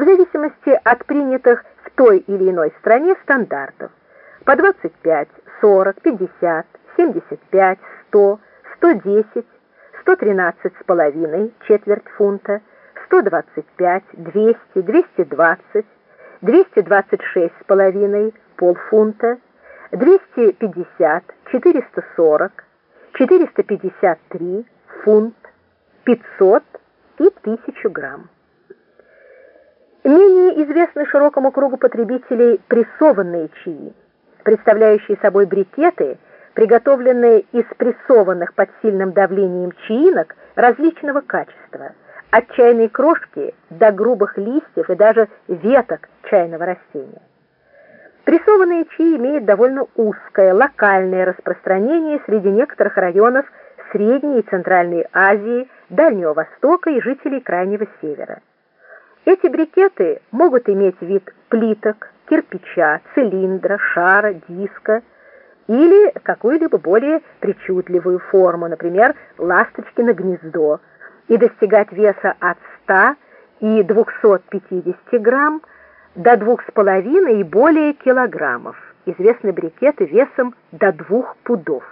в зависимости от принятых в той или иной стране стандартов по 25, 40, 50, 75, 100, 110, 113 с половиной, четверть фунта, 125, 200, 220, 226 с половиной, полфунта, 250, 440, 453, фунт, 500 и 1000 грамм. Менее известны широкому кругу потребителей прессованные чаи, представляющие собой брикеты, приготовленные из прессованных под сильным давлением чаинок различного качества, от чайной крошки до грубых листьев и даже веток чайного растения. Прессованные чаи имеют довольно узкое локальное распространение среди некоторых районов Средней и Центральной Азии, Дальнего Востока и жителей Крайнего Севера. Эти брикеты могут иметь вид плиток, кирпича, цилиндра, шара, диска или какую-либо более причудливую форму, например, ласточкино гнездо, и достигать веса от 100 и 250 грамм до 2,5 и более килограммов. Известны брикеты весом до 2 пудов.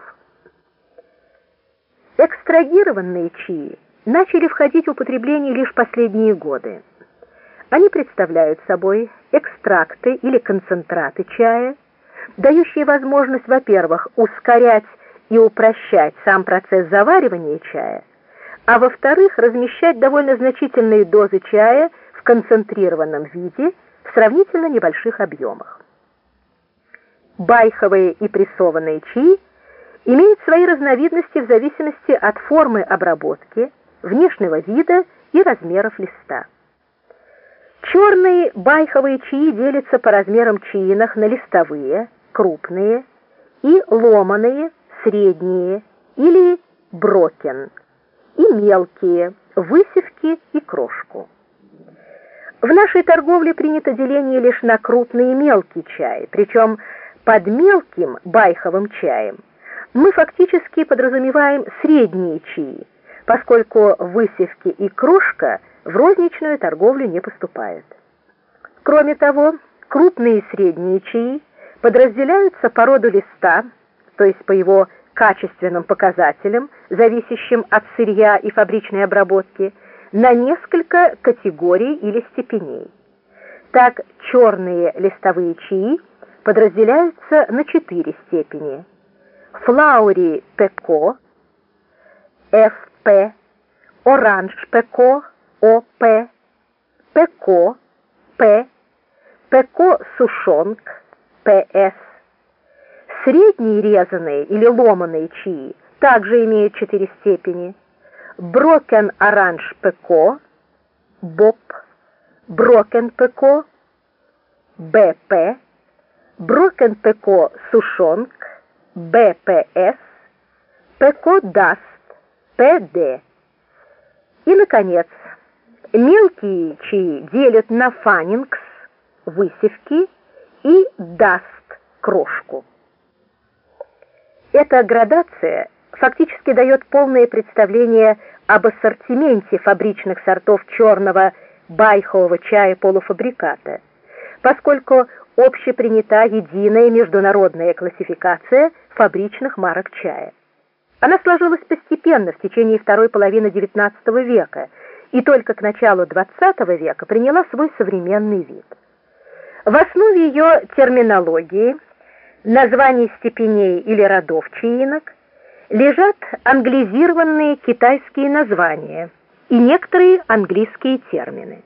Экстрагированные чаи начали входить в употребление лишь последние годы. Они представляют собой экстракты или концентраты чая, дающие возможность, во-первых, ускорять и упрощать сам процесс заваривания чая, а во-вторых, размещать довольно значительные дозы чая в концентрированном виде в сравнительно небольших объемах. Байховые и прессованные чаи имеют свои разновидности в зависимости от формы обработки, внешнего вида и размеров листа. Черные байховые чаи делятся по размерам чаинок на листовые, крупные, и ломаные, средние или брокен, и мелкие, высевки и крошку. В нашей торговле принято деление лишь на крупный и мелкий чай, причем под мелким байховым чаем мы фактически подразумеваем средние чаи, поскольку высевки и крошка в розничную торговлю не поступают. Кроме того, крупные и средние чаи подразделяются по роду листа, то есть по его качественным показателям, зависящим от сырья и фабричной обработки, на несколько категорий или степеней. Так, черные листовые чаи подразделяются на четыре степени. Flowery Pekoe, ФП, Orange Pekoe, ОП, ПК, П, Pekoe Souchong, ПС. Средние резаные или ломаные чаи также имеют четыре степени. Broken Orange Pekoe, БОП, Broken Pekoe, БП, Broken Pekoe Souchong, БПС, Pekoe Dust, ПД. И, наконец, мелкие чаи делят на fannings, высевки и dust, крошку. Эта градация фактически дает полное представление об ассортименте фабричных сортов черного байхового чая полуфабриката, поскольку общепринята единая международная классификация фабричных марок чая. Она сложилась постепенно в течение второй половины XIX века и только к началу XX века приняла свой современный вид. В основе ее терминологии, названий степеней или родов чаинок, лежат англизированные китайские названия и некоторые английские термины.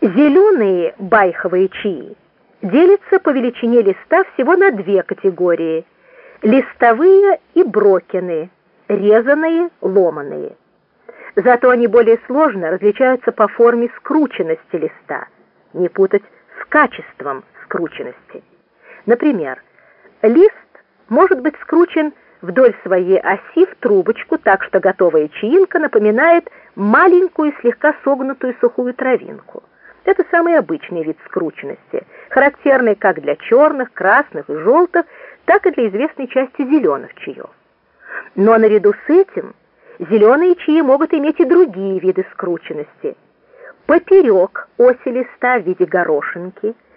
Зеленые байховые чаи делятся по величине листа всего на две категории – листовые и брокины, резаные, ломаные. Зато они более сложно различаются по форме скрученности листа, не путать с качеством скрученности. Например, лист может быть скручен вдоль своей оси в трубочку, так что готовая чаинка напоминает маленькую слегка согнутую сухую травинку. Это самый обычный вид скрученности, характерный как для черных, красных и желтых, так и для известной части зеленых чаев. Но наряду с этим зеленые чаи могут иметь и другие виды скрученности. поперек оси листа в виде горошинки